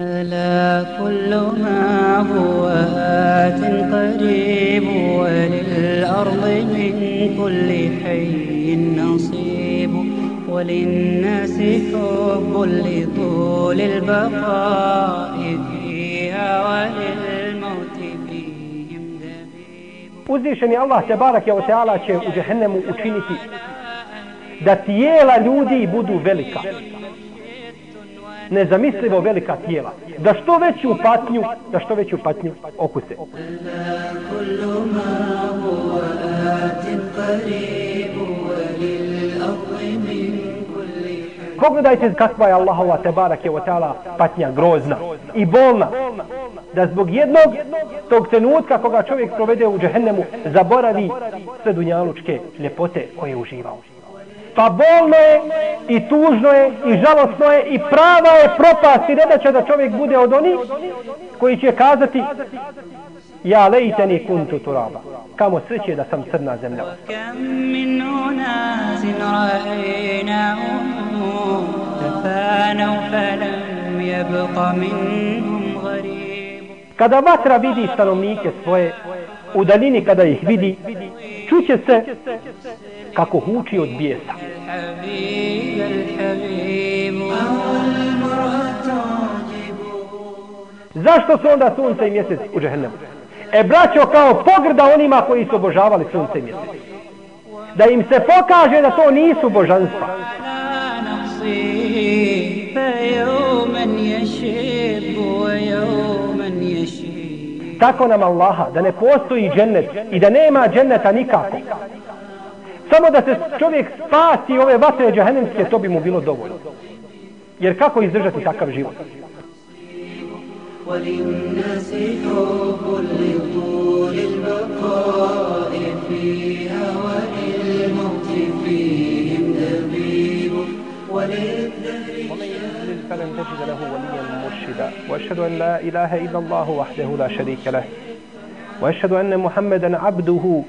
ألا كل ما هو آت قريب وللأرض من كل حي نصيب وللناس حب لطول البقاء فيها وللموت فيهم دبيب وزيشني الله تبارك وتعالى شيء جهنم وشينتي دا تيالا لودي بدو velika. nezamislivo velika tijela da što veću patnju da što veću patnju okuse Pogledajte kakva je Allahova tebara kjevo tala patnja grozna i bolna. Da zbog jednog tog trenutka koga čovjek provede u džehennemu zaboravi sve dunjalučke ljepote koje je uživao. Pa bolno je i tužno je i žalostno je i prava je propast i ne da će da čovjek bude od onih koji će kazati Ja lejteni kuntu turaba. Kamo sreće da sam crna zemlja. Kada vatra vidi stanovnike svoje, u daljini kada ih vidi, čuće se kako huči od bijesa. Zašto su onda sunce i mjesec u džehennemu? E braćo kao pogrda onima koji su obožavali sunce i mjesec. Da im se pokaže da to nisu božanstva. Tako nam Allaha da ne postoji džennet i da nema dženneta nikako Samo da se čovjek spasi ove vatre džehennemske, to bi mu bilo dovoljno. Jer kako izdržati takav život? وللناس حب لطول البقاء فيها وللموت فيهم دبيب وللدهر ومن يضلل فلن تجد له وليا مرشدا واشهد ان لا اله الا الله وحده لا شريك له واشهد ان محمدا عبده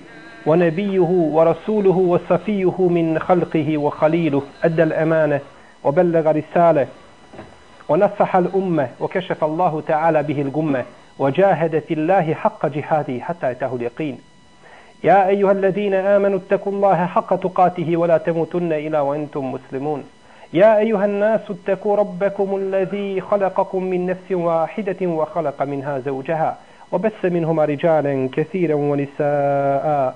ونبيه ورسوله وصفيه من خلقه وخليله أدى الأمانة وبلغ رسالة ونصح الأمة وكشف الله تعالى به الغمة وجاهد في الله حق جهاده حتى أتاه اليقين. يا أيها الذين آمنوا اتقوا الله حق تقاته ولا تموتن إلا وأنتم مسلمون. يا أيها الناس اتقوا ربكم الذي خلقكم من نفس واحدة وخلق منها زوجها وبث منهما رجالا كثيرا ونساء.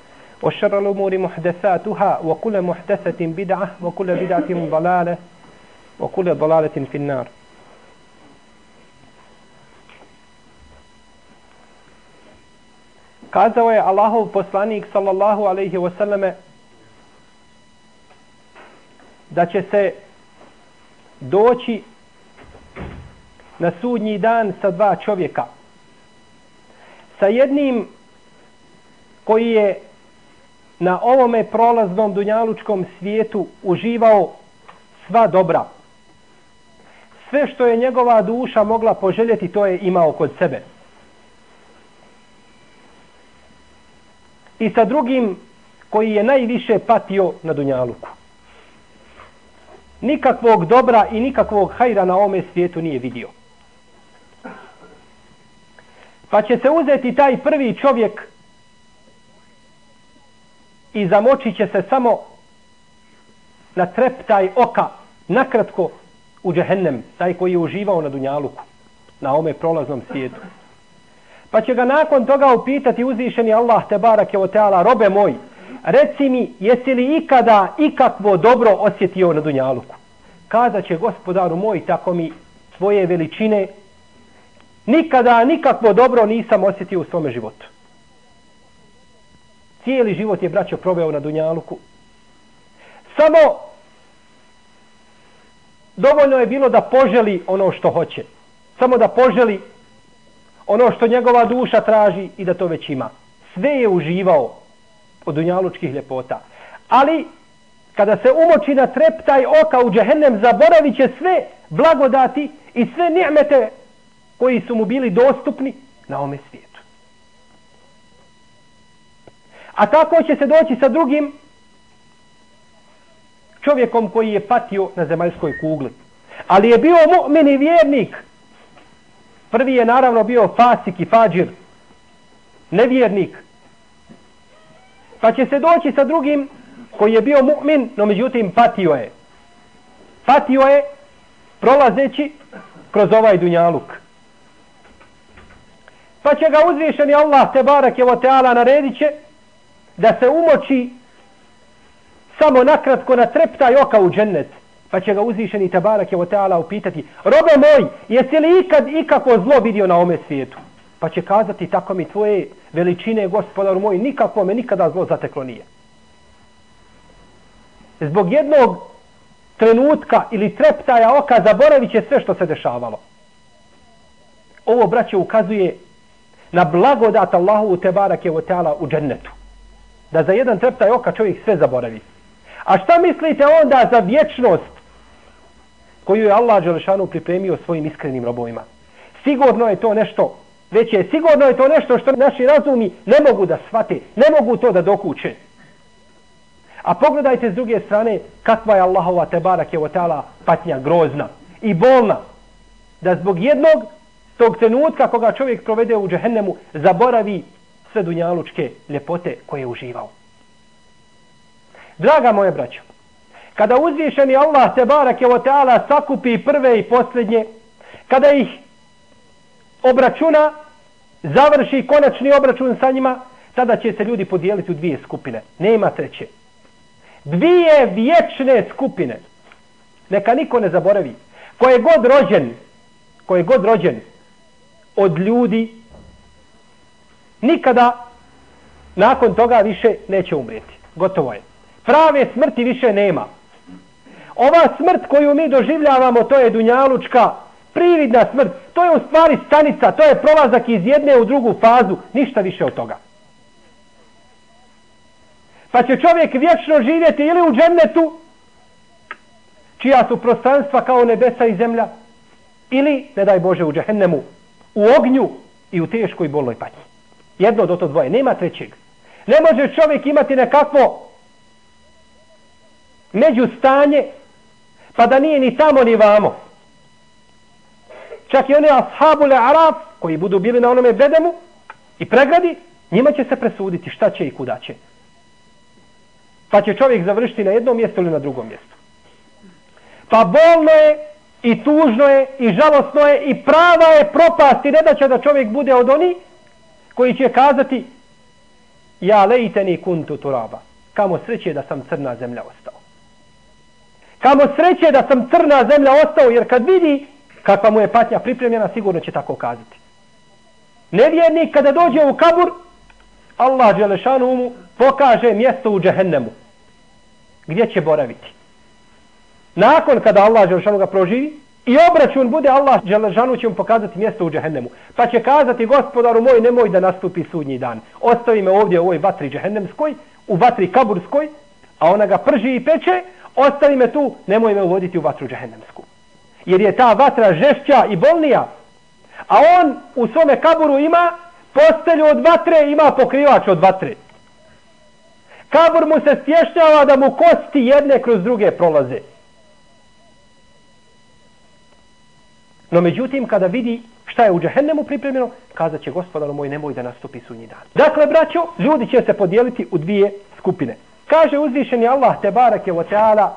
وشر الأمور محدثاتها وكل محدثة بدعة وكل بدعة ضلالة وكل ضلالة في النار Kazao je Allahov poslanik sallallahu alaihi wasallame da će se doći na sudnji dan sa dva čovjeka. Sa jednim koji je na ovome prolaznom dunjalučkom svijetu uživao sva dobra. Sve što je njegova duša mogla poželjeti, to je imao kod sebe. I sa drugim koji je najviše patio na dunjaluku. Nikakvog dobra i nikakvog hajra na ovome svijetu nije vidio. Pa će se uzeti taj prvi čovjek i zamočit će se samo na treptaj oka, nakratko u džehennem, taj koji je uživao na Dunjaluku, na ome prolaznom svijetu. Pa će ga nakon toga upitati uzvišeni Allah te barake o teala, robe moj, reci mi, jesi li ikada ikakvo dobro osjetio na Dunjaluku? Kada će gospodaru moj, tako mi tvoje veličine, nikada nikakvo dobro nisam osjetio u svome životu. Cijeli život je braćo proveo na Dunjaluku. Samo dovoljno je bilo da poželi ono što hoće. Samo da poželi ono što njegova duša traži i da to već ima. sve je uživao od dunjalučkih ljepota. Ali, kada se umoči na treptaj oka u džehennem, zaboravit će sve blagodati i sve nijemete koji su mu bili dostupni na ome svijetu. A tako će se doći sa drugim čovjekom koji je patio na zemaljskoj kugli. Ali je bio mu'min i vjernik. Prvi je naravno bio fasik i fađir. Nevjernik. Pa će se doći sa drugim koji je bio mu'min, no međutim patio je. Patio je prolazeći kroz ovaj dunjaluk. Pa će ga uzvišeni Allah te barak je o teala naredit će da se umoči samo nakratko na treptaj oka u džennet. Pa će ga uzvišeni Tebarak je o teala upitati Robe moj, jesi li ikad ikako zlo vidio na ome svijetu? Pa će kazati tako mi tvoje veličine gospodar moj, nikako me nikada zlo zateklo nije. Zbog jednog trenutka ili treptaja oka zaboravit će sve što se dešavalo. Ovo braće ukazuje na blagodat Allahu u tebarake u teala u džennetu. Da za jedan treptaj oka čovjek sve zaboravi. A šta mislite onda za vječnost koju je Allah Đelešanu pripremio svojim iskrenim robovima? Sigurno je to nešto već je sigurno je to nešto što naši razumi ne mogu da shvate, ne mogu to da dokuće. A pogledajte s druge strane kakva je Allahova tebarak je otala patnja grozna i bolna. Da zbog jednog tog trenutka koga čovjek provede u džehennemu zaboravi sve dunjalučke ljepote koje je uživao. Draga moje braćo, kada uzvišeni Allah te barake o teala sakupi prve i posljednje, kada ih obračuna, završi konačni obračun sa njima, tada će se ljudi podijeliti u dvije skupine. Nema treće. Dvije vječne skupine. Neka niko ne zaboravi. Ko je god rođen, ko je god rođen od ljudi, nikada nakon toga više neće umrijeti. Gotovo je. Prave smrti više nema. Ova smrt koju mi doživljavamo, to je dunjalučka, prividna smrt, to je u stvari stanica, to je prolazak iz jedne u drugu fazu, ništa više od toga. Pa će čovjek vječno živjeti ili u džennetu, čija su prostranstva kao nebesa i zemlja, ili, ne daj Bože, u džehennemu, u ognju i u teškoj bolnoj patnji. Jedno do to dvoje, nema trećeg. Ne može čovjek imati nekakvo međustanje pa da nije ni tamo ni vamo. Čak i oni ashabule Araf koji budu bili na onome bedemu i pregradi, njima će se presuditi šta će i kuda će. Pa će čovjek završiti na jednom mjestu ili na drugom mjestu. Pa bolno je i tužno je i žalostno je i prava je propast i ne da će da čovjek bude od oni koji će kazati ja lejteni kuntu turaba. Kamo sreće da sam crna zemlja ostao. Kamo sreće da sam crna zemlja ostao jer kad vidi kakva mu je patnja pripremljena, sigurno će tako kazati. Nevjernik kada dođe u kabur, Allah Đelešanu mu pokaže mjesto u džehennemu. Gdje će boraviti? Nakon kada Allah Đelešanu ga proživi i obračun bude, Allah Đelešanu će mu pokazati mjesto u džehennemu. Pa će kazati, gospodaru moj, nemoj da nastupi sudnji dan. Ostavi me ovdje u ovoj vatri džehennemskoj, u vatri kaburskoj, a ona ga prži i peče, ostavi me tu, nemoj me uvoditi u vatru džehennemsku jer je ta vatra žešća i bolnija. A on u svome kaburu ima postelju od vatre, ima pokrivač od vatre. Kabur mu se stješnjava da mu kosti jedne kroz druge prolaze. No međutim, kada vidi šta je u džehennemu pripremljeno, kazat će gospodaru moj, nemoj da nastupi sunji dan. Dakle, braćo, ljudi će se podijeliti u dvije skupine. Kaže uzvišeni Allah, te barake o teala,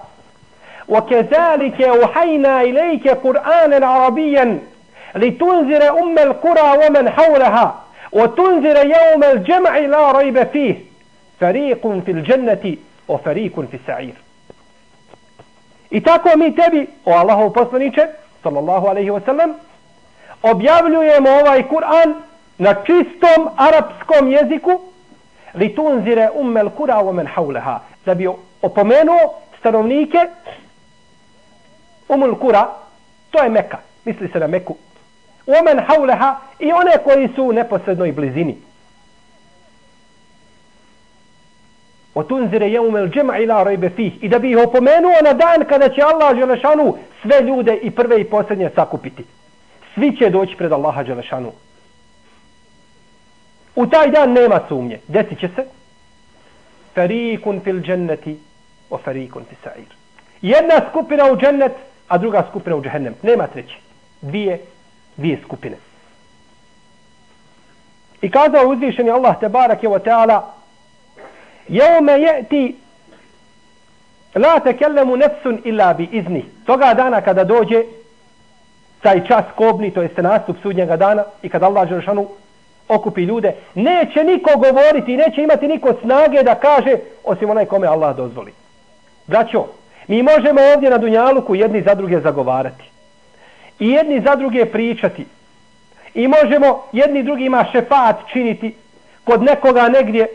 وكذلك أوحينا إليك قرآنا عربيا لتنذر أم القرى ومن حولها وتنذر يوم الجمع لا ريب فيه فريق في الجنة وفريق في السعير I tako mi tebi, o Allahov poslaniče, sallallahu alaihi wa sallam, objavljujemo ovaj Kur'an na čistom arapskom jeziku li tunzire ummel kura wa men hauleha da bi opomenuo stanovnike Umul Kura, to je Meka, misli se na Meku. Omen hauleha i one koji su u neposrednoj blizini. otunzire jeumel džema ila rajbe fih i da bi ih opomenuo na dan kada će Allah Želešanu sve ljude i prve i posljednje sakupiti. Svi će doći pred Allaha Đelešanu. U taj dan nema sumnje. Desit će se. Ferikun fil dženneti o ferikun fi sa'ir. Jedna skupina u džennet, a druga skupina u džehennem. Nema treće. Dvije, dvije skupine. I kazao uzvišeni Allah te barak je o teala Jeume je'ti La tekellemu nefsun illa bi izni. Toga dana kada dođe taj čas kobni, to jeste nastup sudnjega dana i kada Allah Žešanu okupi ljude, neće niko govoriti i neće imati niko snage da kaže osim onaj kome Allah dozvoli. Braćo, mi možemo ovdje na Dunjaluku jedni za druge zagovarati. I jedni za druge pričati. I možemo jedni drugima šefat činiti kod nekoga negdje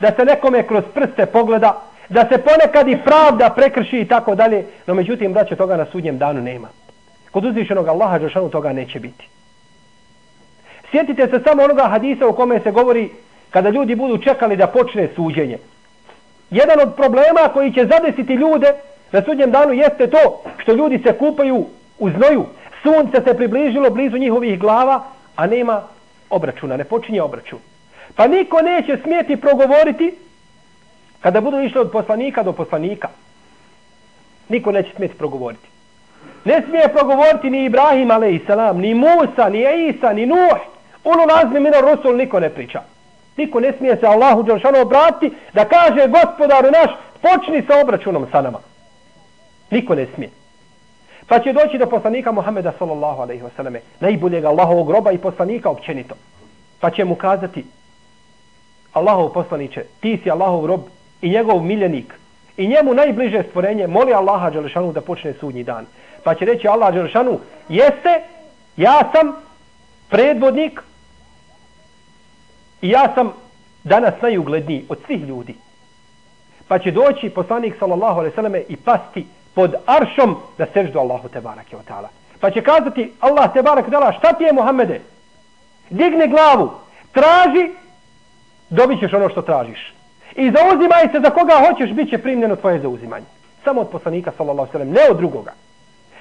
da se nekome kroz prste pogleda, da se ponekad i pravda prekrši i tako dalje. No međutim, braće, toga na sudnjem danu nema. Kod uzvišenog Allaha Đeršanu toga neće biti. Sjetite se samo onoga hadisa u kome se govori kada ljudi budu čekali da počne suđenje. Jedan od problema koji će zadesiti ljude na sudnjem danu jeste to što ljudi se kupaju u znoju. Sunce se približilo blizu njihovih glava, a nema obračuna, ne počinje obračun. Pa niko neće smijeti progovoriti kada budu išli od poslanika do poslanika. Niko neće smjeti progovoriti. Ne smije progovoriti ni Ibrahim a.s. ni Musa, ni Isa, ni Nuh. Ulu nazmi mino Rusul niko ne priča. Niko ne smije se Allahu Đelšanu obratiti da kaže gospodaru naš počni sa obračunom sa nama. Niko ne smije. Pa će doći do poslanika Muhammeda sallallahu alaihi wasallam najboljeg Allahovog groba i poslanika općenito. Pa će mu kazati Allahov poslaniće, ti si Allahov rob i njegov miljenik i njemu najbliže stvorenje moli Allaha Đelešanu da počne sudnji dan. Pa će reći Allah Đelešanu, jeste, ja sam predvodnik i ja sam danas najugledniji od svih ljudi. Pa će doći poslanik sallallahu alaihi sallam i pasti pod aršom da seždu Allahu te barake o ta'ala. Pa će kazati Allah te barake ta'ala šta ti je Muhammede? Digne glavu, traži, dobit ćeš ono što tražiš. I zauzimaj se za koga hoćeš, bit će primljeno tvoje zauzimanje. Samo od poslanika sallallahu sallam, ne od drugoga.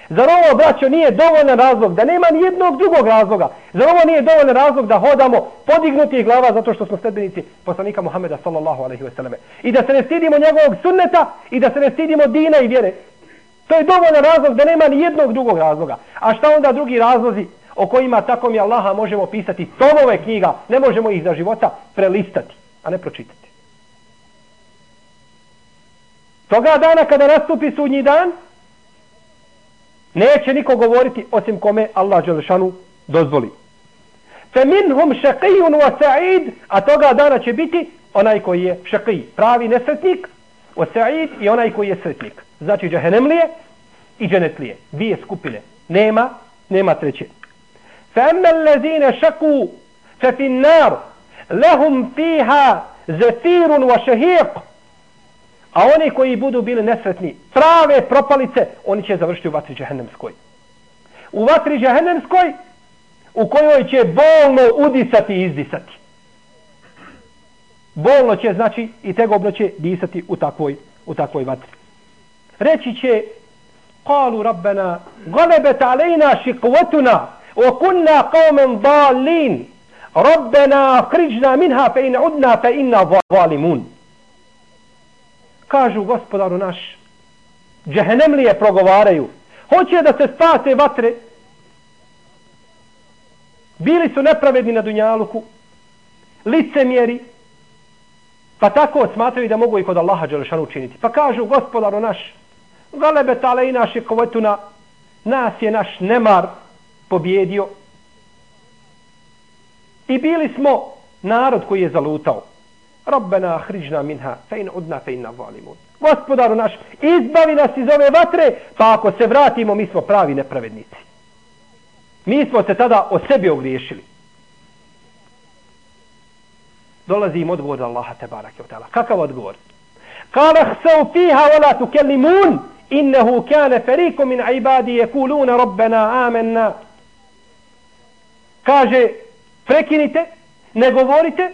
Zar ovo, braćo, nije dovoljan razlog, da nema ni jednog drugog razloga? Zar ovo nije dovoljan razlog da hodamo podignuti glava zato što smo sledbenici poslanika Muhameda, sallallahu alaihi ve selleme? I da se ne stidimo njegovog sunneta i da se ne stidimo dina i vjere. To je dovoljan razlog da nema ni jednog drugog razloga. A šta onda drugi razlozi o kojima tako mi Allaha možemo pisati tomove knjiga, ne možemo ih za života prelistati, a ne pročitati. Toga dana kada nastupi sudnji dan, Neće niko govoriti osim kome Allah Đelešanu dozvoli. Fe minhum šaqijun wa sa'id, a toga dana će biti onaj koji je šaqij, pravi nesretnik, wa sa'id i onaj koji je sretnik. Znači džahenemlije i dženetlije. Dvije skupine. Nema, nema treće. Fe emme lezine šaku fe fin nar, lehum fiha zefirun wa šehiq, A oni koji budu bili nesretni, prave propalice, oni će završiti u vatri džehennemskoj. U vatri džehennemskoj, u kojoj će bolno udisati i izdisati. Bolno će, znači, i tegobno će disati u takvoj, u takvoj vatri. Reći će, قالوا ربنا غلبت علينا شقوتنا وكنا قوما ضالين ربنا اخرجنا منها فإن عدنا فإنا ظالمون kažu gospodaru naš, džehenemlije progovaraju, hoće da se spase vatre, bili su nepravedni na Dunjaluku, licemjeri, pa tako smatraju da mogu i kod Allaha Đelešanu učiniti. Pa kažu gospodaru naš, galebe tale i naše kovetuna, nas je naš nemar pobjedio. I bili smo narod koji je zalutao. Rabbena ahrižna minha, fe in udna fe inna valimun. Gospodaru naš, izbavi nas iz ove vatre, pa ako se vratimo, mi smo pravi nepravednici. Mi smo se tada o sebi ogriješili. Dolazi im odgovor Allaha te barake od Kakav odgovor? Kale hsau fiha wala tukellimun, innehu kane feriku min ibadi jekuluna rabbena amenna. Kaže, prekinite, ne govorite,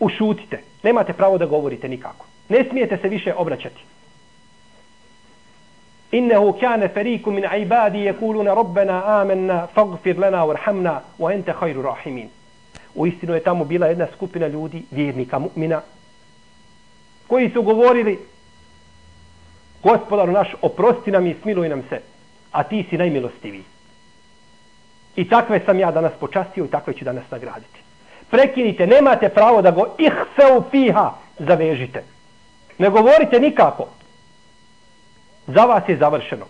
ušutite. Nemate pravo da govorite nikako. Ne smijete se više obraćati. Innehu kane feriku min ibadi jekuluna robbena amenna fagfir lena warhamna wa ente hajru rahimin. U istinu je tamo bila jedna skupina ljudi, vjernika, mu'mina, koji su govorili gospodaru naš, oprosti nam i smiluj nam se, a ti si najmilostiviji. I takve sam ja danas počastio i takve ću danas nagraditi. Prekinite, nemate pravo da go ihseu fiha zavežite. Ne govorite nikako. Za vas je završeno.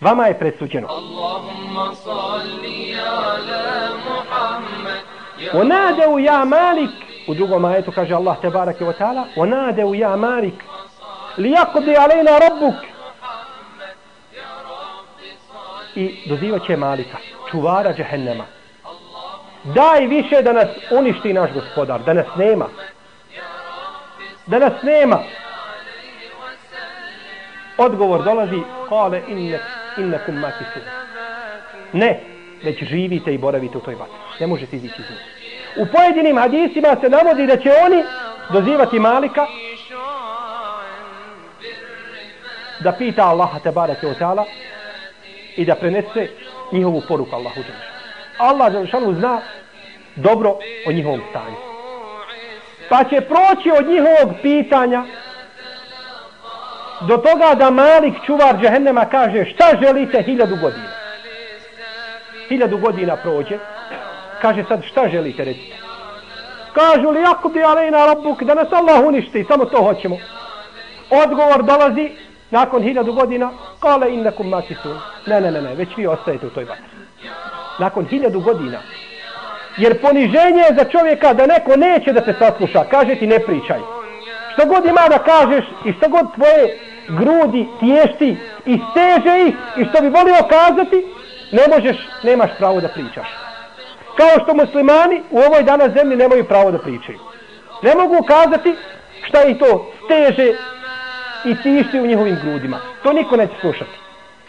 Vama je presuđeno. Allahumma salli ala Muhammad. Onadeu ja Malik. U drugom ajetu kaže Allah te barake wa ta'ala. Onadeu ja Malik. Lijaqdi alejna rabbuk. I dozivat će Malika. Čuvara džehennema. Daj više da nas uništi naš gospodar. Da nas nema. Da nas nema. Odgovor dolazi. Kale inne, innekum makisu. Ne. Već živite i boravite u toj vatri. Ne možete izići iz nje. U pojedinim hadisima se navodi da će oni dozivati Malika da pita Allaha te barake o ta'ala i da prenese njihovu poruku Allahu Đelešanu. Allah Đelešanu zna dobro o njihovom stanju. Pa će proći od njihovog pitanja do toga da Malik čuvar džehennema kaže šta želite hiljadu godina. Hiljadu godina prođe. Kaže sad šta želite recite. Kažu li ako bi alejna rabbuk da nas Allah uništi samo to hoćemo. Odgovor dolazi nakon hiljadu godina kale innakum makisun. Ne, ne, ne, ne, već vi ostajete u toj vatri. Nakon hiljadu godina. Jer poniženje je za čovjeka da neko neće da te sasluša. Kaže ti ne pričaj. Što god ima da kažeš i što god tvoje grudi tješti i steže ih i što bi volio kazati, ne možeš, nemaš pravo da pričaš. Kao što muslimani u ovoj danas zemlji nemaju pravo da pričaju. Ne mogu kazati šta ih to steže i tišti u njihovim grudima. To niko neće slušati.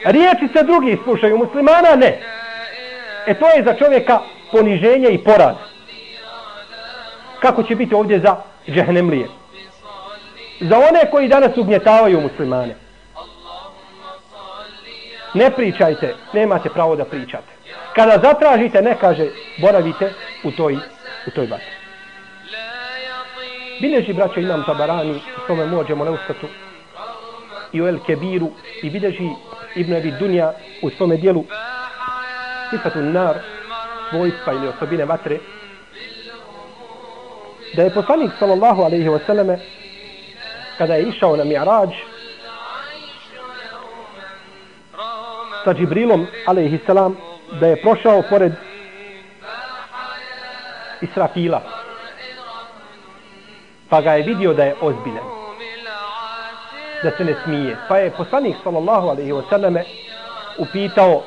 Riječi se drugi slušaju, muslimana ne. E to je za čovjeka poniženje i poraz. Kako će biti ovdje za džehnemlije? Za one koji danas ugnjetavaju muslimane. Ne pričajte, nemate pravo da pričate. Kada zatražite, ne kaže, boravite u toj, u toj vatri. Bileži braćo imam tabarani, s tome mođemo na ustatu, i u El Kebiru, i bileži Ibn Abi Dunja u svome dijelu, Sifatu Nar, svojstva ili osobine vatre, da je poslanik sallallahu alaihi wa sallame, kada je išao na Mi'rađ, sa Džibrilom, alaihi salam, da je prošao pored Israfila. Pa ga je vidio da je ozbiljan Da se ne smije. Pa je poslanik sallallahu alaihi wa sallame upitao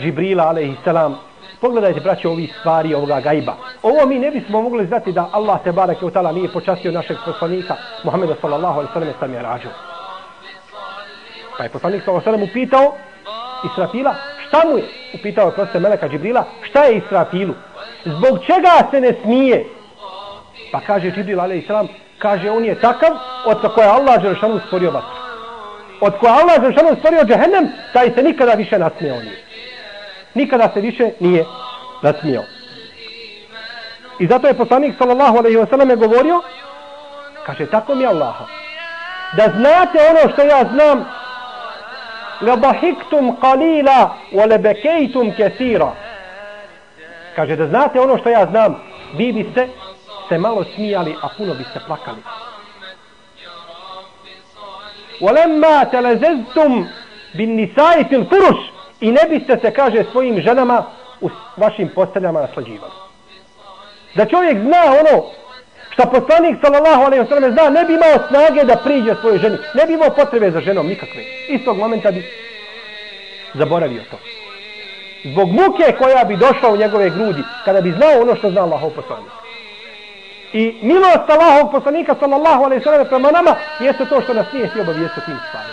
Džibrila a.s. pogledajte braće ovi stvari ovoga gajba. Ovo mi ne bismo mogli znati da Allah te barake u tala nije počastio našeg poslanika Muhammeda sallallahu alaihi sallam sam je rađao. Pa je poslanik sallallahu alaihi sallam upitao Israfila šta mu je? Upitao je proste Meleka Džibrila šta je Israfilu? Zbog čega se ne smije? Pa kaže Džibril alaihi sallam kaže on je takav od je Allah Želšanu stvorio vatru. Od koja Allah Želšanu stvorio džehennem taj se nikada više nasmije on je nikada se više nije nasmijao. I zato je poslanik sallallahu alejhi ve selleme govorio kaže tako mi Allaha da znate ono što ja znam la bahiktum qalila wa la bakaytum kaseera kaže da znate ono što ja znam vi biste se malo smijali a puno biste plakali ولما تلذذتم بالنساء في الفرش i ne biste se, kaže, svojim ženama u vašim posteljama naslađivali. Da čovjek zna ono što poslanik sallallahu alejhi ve sellem zna, ne bi imao snage da priđe svojoj ženi, ne bi imao potrebe za ženom nikakve. Istog momenta bi zaboravio to. Zbog muke koja bi došla u njegove grudi, kada bi znao ono što zna Allahov poslanik. I milost Allahovog poslanika sallallahu alejhi ve sellem prema nama jeste to što nas nije htio obavijestiti tim stvarima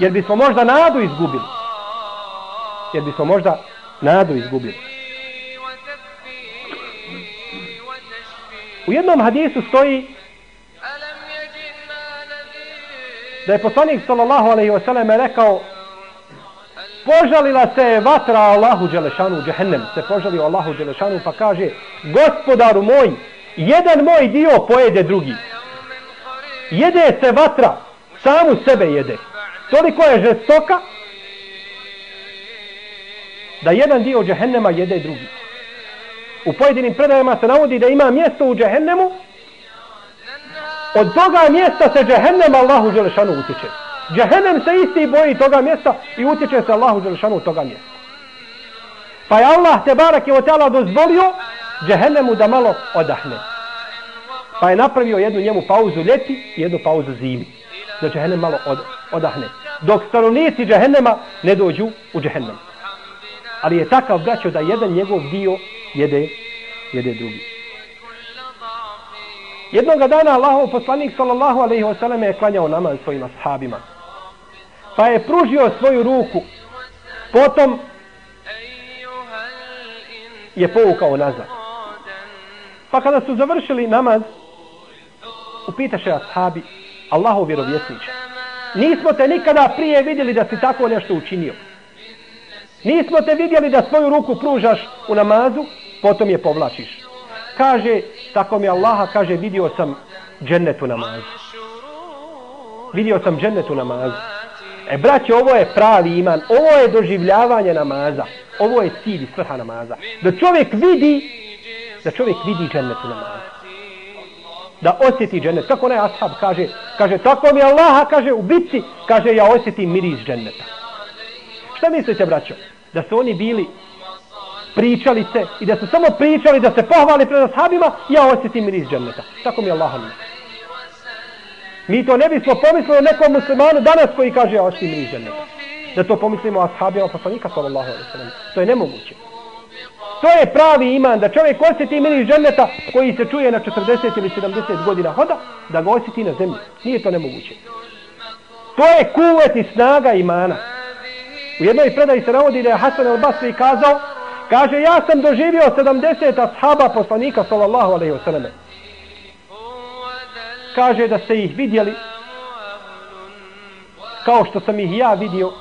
jer bismo možda nadu izgubili. Jer bismo možda nadu izgubili. U jednom hadisu stoji da je poslanik sallallahu alaihi wasallam rekao požalila se vatra Allahu Đelešanu, džehennem se požalio Allahu Đelešanu pa kaže gospodaru moj, jedan moj dio pojede drugi. Jede se vatra, samu sebe jede. Toliko je žestoka da jedan dio džehennema jede drugi. U pojedinim predajama se navodi da ima mjesto u džehennemu od toga mjesta se džehennem Allahu Đelešanu utječe. Džehennem se isti boji toga mjesta i utječe se Allahu Đelešanu toga mjesta. Pa je Allah te barak je otala dozvolio džehennemu da malo odahne. Pa je napravio jednu njemu pauzu ljeti i jednu pauzu zimi. Da džehennem malo od, odahne. Dok stanovnici džehennema ne dođu u džehennem. Ali je takav braćo da jedan njegov dio jede, jede drugi. Jednoga dana Allahov poslanik sallallahu alejhi ve selleme je klanjao namaz svojim ashabima. Pa je pružio svoju ruku. Potom je povukao nazad. Pa kada su završili namaz, upitaše ashabi, Allahov vjerovjesniče, nismo te nikada prije vidjeli da si tako nešto učinio. Nismo te vidjeli da svoju ruku pružaš u namazu, potom je povlačiš kaže, tako mi Allaha kaže, vidio sam džennetu namazu. Vidio sam džennetu namazu. E, braće, ovo je pravi iman, ovo je doživljavanje namaza. Ovo je cilj i svrha namaza. Da čovjek vidi, da čovjek vidi džennetu namazu. Da osjeti džennet. Kako onaj ashab kaže, kaže, tako mi Allaha kaže, u bitci, kaže, ja osjetim miris dženneta. Šta mislite, braćo? Da su oni bili pričali se i da su samo pričali da se pohvali pred ashabima, ja osjetim miris dženneta. Tako mi Allaha mi. Mi to ne bismo pomislili o nekom muslimanu danas koji kaže ja osjetim miris dženneta. Da to pomislimo o ashabima poslanika sallallahu alaihi sallam. To je nemoguće. To je pravi iman da čovjek osjeti miris dženneta koji se čuje na 40 ili 70 godina hoda, da ga osjeti na zemlji. Nije to nemoguće. To je kuvet i snaga imana. U jednoj predaji se navodi da je Hasan al-Basri kazao Kaže, ja sam doživio 70 ashaba poslanika, sallallahu alaihi wasallam. Kaže da ste ih vidjeli kao što sam ih ja vidio.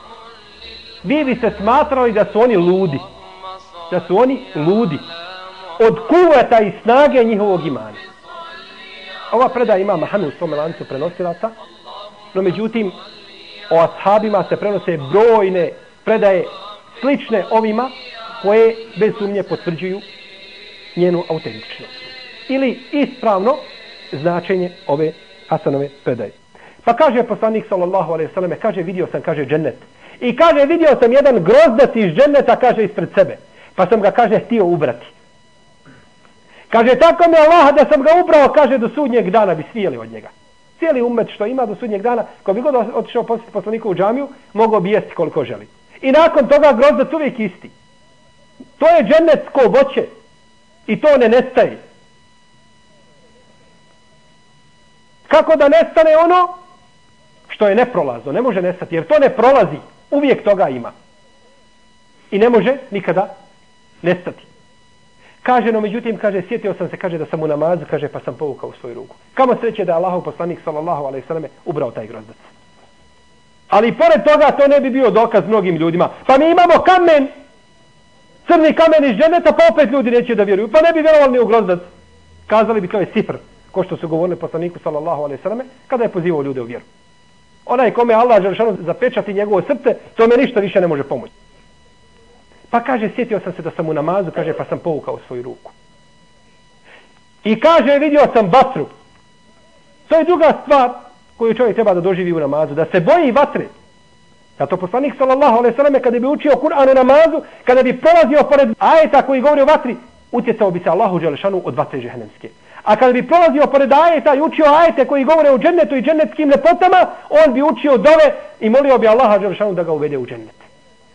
Vi bi se smatrali da su oni ludi. Da su oni ludi. Od kuveta i snage njihovog imana. Ova preda ima Mahanu u svome lancu prenosilaca. No međutim, o ashabima se prenose brojne predaje slične ovima koje bez sumnje potvrđuju njenu autentičnost. Ili ispravno značenje ove Hasanove predaje. Pa kaže poslanik sallallahu alejhi ve selleme kaže vidio sam kaže džennet. I kaže vidio sam jedan grozdac iz dženneta kaže ispred sebe. Pa sam ga kaže htio ubrati. Kaže tako mi Allah da sam ga ubrao kaže do sudnjeg dana bi svijeli od njega. Cijeli umet što ima do sudnjeg dana, ko bi god otišao poslaniku u džamiju, mogao bi jesti koliko želi. I nakon toga grozdac uvijek isti. To je džennetsko voće. I to ne nestaje. Kako da nestane ono što je neprolazno? Ne može nestati, jer to ne prolazi. Uvijek toga ima. I ne može nikada nestati. Kaže, no međutim, kaže, sjetio sam se, kaže, da sam u namazu, kaže, pa sam povukao svoju ruku. Kamo sreće da je Allahov poslanik, sallallahu alaihi sallam, ubrao taj grozdac. Ali pored toga, to ne bi bio dokaz mnogim ljudima. Pa mi imamo kamen crni kamen iz dženeta, pa opet ljudi neće da vjeruju. Pa ne bi vjerovali ni u grozdac. Kazali bi to je sifr, ko što su govorili poslaniku sallallahu alaihi sallam, kada je pozivao ljude u vjeru. Onaj kome Allah želšanu zapečati njegovo srce, tome ništa više ne može pomoći. Pa kaže, sjetio sam se da sam u namazu, kaže, pa sam povukao svoju ruku. I kaže, vidio sam vatru. To je druga stvar koju čovjek treba da doživi u namazu, da se boji vatre. Zato poslanik sallallahu alejhi ve selleme kada bi učio Kur'an u namazu, kada bi prolazio pored ajeta koji govori o vatri, utjecao bi se Allahu dželešanu od vatre džehennemske. A kada bi prolazio pored ajeta i učio ajete koji govore o džennetu i džennetskim lepotama, on bi učio dove i molio bi Allaha dželešanu da ga uvede u džennet.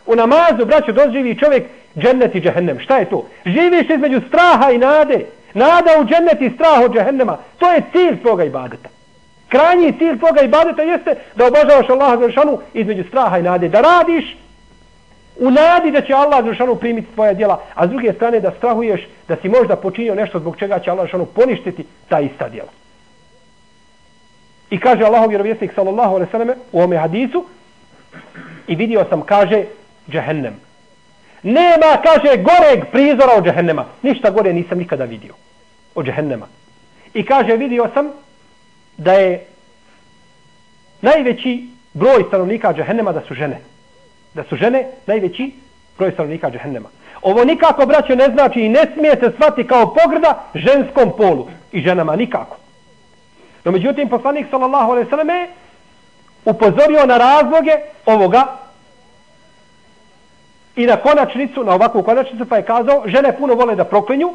U namazu, braćo, doživi čovjek džennet i džehennem. Šta je to? Živiš između straha i nade. Nada u džennet i strah od džehennema. To je cilj tvoga ibadeta. Krajnji cilj tvoga ibadeta jeste da obožavaš Allaha Zršanu između straha i nade. Da radiš U nadi da će Allah Zršanu primiti tvoja djela, a s druge strane da strahuješ da si možda počinio nešto zbog čega će Allah Zršanu poništiti ta ista djela. I kaže Allahov vjerovjesnik sallallahu alaihi sallam u ome hadisu i vidio sam, kaže, džehennem. Nema, kaže, goreg prizora od džehennema. Ništa gore nisam nikada vidio od džehennema. I kaže, vidio sam da je najveći broj stanovnika džehennema da su žene. Da su žene najveći broj stanovnika džehennema. Ovo nikako, braće, ne znači i ne smije se svati kao pogrda ženskom polu i ženama, nikako. No međutim, poslanik sallallahu alaihi sallam je upozorio na razloge ovoga i na konačnicu, na ovakvu konačnicu, pa je kazao, žene puno vole da proklinju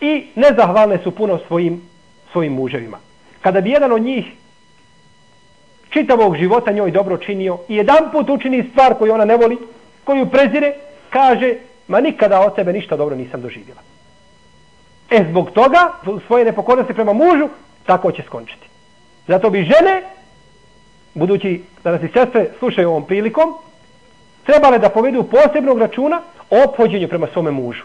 i nezahvalne su puno svojim, svojim muževima. Kada bi jedan od njih čitavog života njoj dobro činio i jedan put učini stvar koju ona ne voli, koju prezire, kaže, ma nikada od tebe ništa dobro nisam doživjela. E zbog toga, svoje nepokornosti prema mužu, tako će skončiti. Zato bi žene, budući da nas i sestre slušaju ovom prilikom, trebale da povedu posebnog računa o ophođenju prema svome mužu.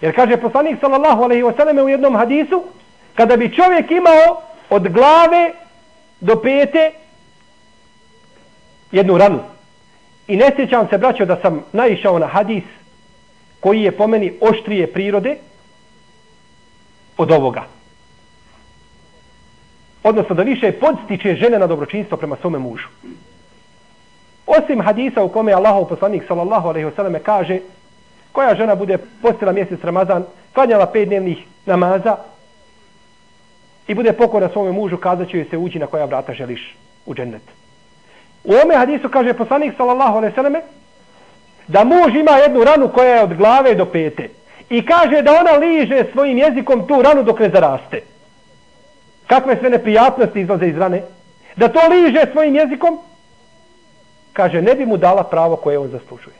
Jer kaže poslanik sallallahu alaihi wasallam u jednom hadisu, kada bi čovjek imao od glave do pete jednu ranu. I ne sjećam se, braćo, da sam naišao na hadis koji je po meni oštrije prirode od ovoga odnosno da više podstiče žene na dobročinstvo prema svome mužu. Osim hadisa u kome Allahov poslanik sallallahu alejhi ve selleme kaže koja žena bude postila mjesec Ramazan, klanjala pet dnevnih namaza i bude pokorna svome mužu, kazat će joj se uđi na koja vrata želiš u džennet. U ome hadisu kaže poslanik sallallahu alejhi ve selleme da muž ima jednu ranu koja je od glave do pete i kaže da ona liže svojim jezikom tu ranu dok ne zaraste kakve sve neprijatnosti izlaze iz rane, da to liže svojim jezikom, kaže, ne bi mu dala pravo koje on zaslužuje.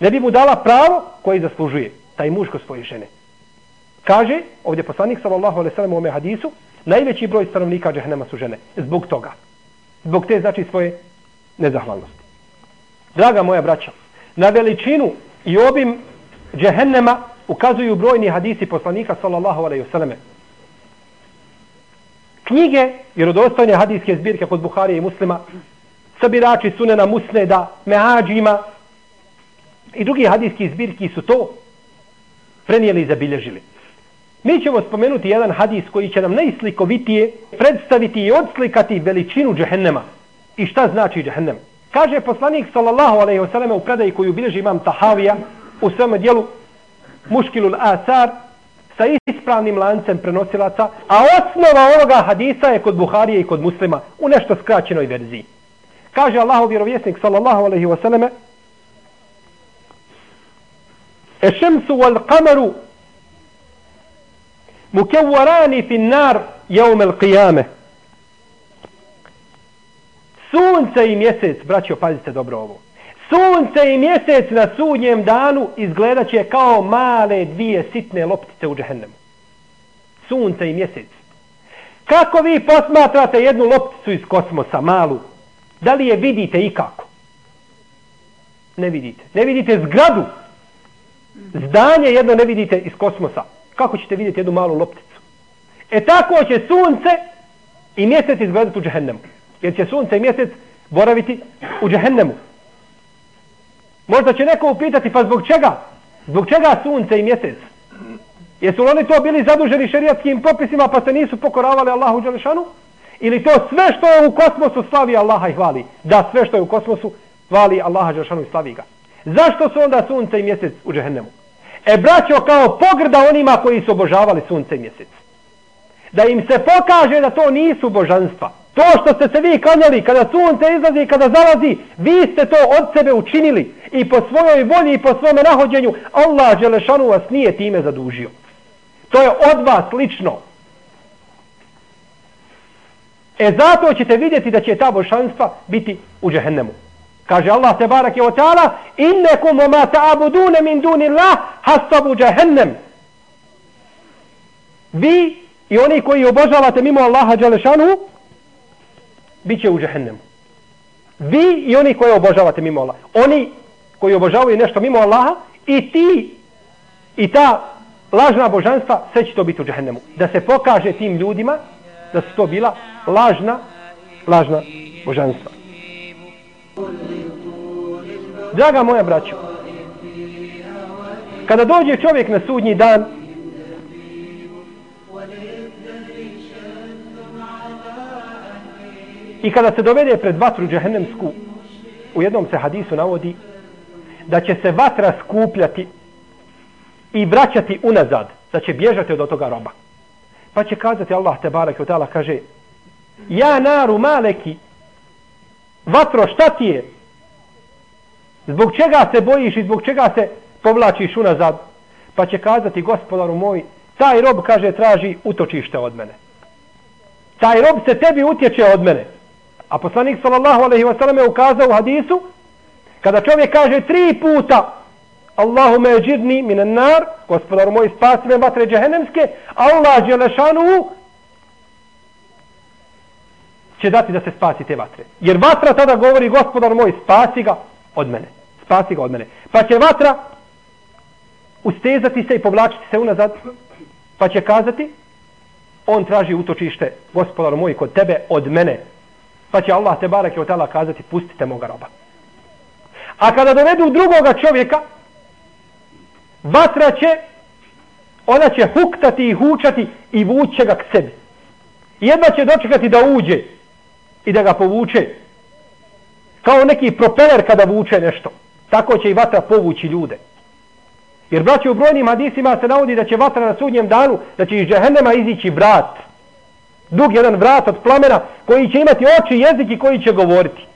Ne bi mu dala pravo koje zaslužuje taj muž kod svoje žene. Kaže, ovdje poslanik sallallahu alaihi sallam u ome hadisu, najveći broj stanovnika džehnema su žene. Zbog toga. Zbog te znači svoje nezahvalnosti. Draga moja braća, na veličinu i obim džehennema ukazuju brojni hadisi poslanika sallallahu alaihi sallam knjige, vjerodostojne hadijske zbirke kod Buharije i muslima, sabirači sunena musneda, mehađima i drugi hadijski zbirki su to prenijeli i zabilježili. Mi ćemo spomenuti jedan hadis koji će nam najslikovitije predstaviti i odslikati veličinu džehennema i šta znači džehennem. Kaže poslanik sallallahu alaihi wasallam u predaji koju bilježi imam Tahavija u svom dijelu Muškilul Asar sa ispravnim lancem prenosilaca, a osnova ovoga hadisa je kod Buharije i kod muslima u nešto skraćenoj verziji. Kaže Allahov vjerovjesnik sallallahu alaihi ve sallame Ešemsu wal kameru mukevvarani fin nar jaumel qiyame Sunce i mjesec, braćo, pazite dobro ovo. Sunce i mjesec na sudnjem danu izgledat će kao male dvije sitne loptice u džehennemu. Sunce i mjesec. Kako vi posmatrate jednu lopticu iz kosmosa, malu? Da li je vidite i kako? Ne vidite. Ne vidite zgradu. Zdanje jedno ne vidite iz kosmosa. Kako ćete vidjeti jednu malu lopticu? E tako će sunce i mjesec izgledati u džehennemu. Jer će sunce i mjesec boraviti u džehennemu. Možda će neko upitati, pa zbog čega? Zbog čega sunce i mjesec? Jesu oni to bili zaduženi šerijatskim popisima pa se nisu pokoravali Allahu Đelešanu? Ili to sve što je u kosmosu slavi Allaha i hvali? Da, sve što je u kosmosu hvali Allaha Đeršanu i slavi ga. Zašto su onda sunce i mjesec u džehennemu? E braćo kao pogrda onima koji su obožavali sunce i mjesec. Da im se pokaže da to nisu božanstva. To što ste se vi kanjali kada sunce izlazi i kada zalazi, vi ste to od sebe učinili i po svojoj volji i po svome nahođenju Allah Đelešanu vas nije time zadužio. To je od vas lično. E zato ćete vidjeti da će ta božanstva biti u džehennemu. Kaže Allah te barak je o ta'ala innekum o ma ta'abudune min dunillah hasabu džehennem. Vi i oni koji obožavate mimo Allaha Đelešanu bit će u džehennemu. Vi i oni koji obožavate mimo Allaha. Oni koji obožavaju nešto mimo Allaha i ti i ta lažna božanstva, sve će to biti u džehennemu. Da se pokaže tim ljudima da su to bila lažna, lažna božanstva. Draga moja braćo, kada dođe čovjek na sudnji dan, i kada se dovede pred vatru džehennemsku, u jednom se hadisu navodi, da će se vatra skupljati i vraćati unazad, da će bježati od toga roba. Pa će kazati Allah te barek i kaže Ja naru maleki vatro šta ti je? Zbog čega se bojiš i zbog čega se povlačiš unazad? Pa će kazati gospodaru moj taj rob kaže traži utočište od mene. Taj rob se tebi utječe od mene. A poslanik sallallahu alaihi wa sallam je ukazao u hadisu kada čovjek kaže tri puta Allahume eđirni minan nar, gospodaru moj spasi me vatre džehennemske, Allah Đelešanu će dati da se spasi te vatre. Jer vatra tada govori gospodar moj spasi ga od mene. Spasi ga od mene. Pa će vatra ustezati se i povlačiti se unazad, pa će kazati on traži utočište gospodar moj kod tebe od mene. Pa će Allah te barake od tala kazati pustite moga roba. A kada dovedu drugoga čovjeka, vatra će, ona će huktati i hučati i vuće ga k sebi. Jedna će dočekati da uđe i da ga povuče. Kao neki propeler kada vuče nešto. Tako će i vatra povući ljude. Jer braće u brojnim hadisima se navodi da će vatra na sudnjem danu, da će iz džehennema izići brat. Dug jedan vrat od plamena koji će imati oči i jezik i koji će govoriti.